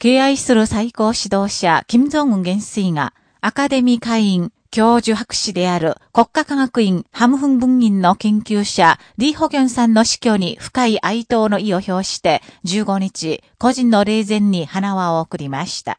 敬愛する最高指導者、金正恩元帥が、アカデミー会員、教授博士である国家科学院ハムフン文院の研究者、リー・ホギョンさんの死去に深い哀悼の意を表して、15日、個人の霊前に花輪を送りました。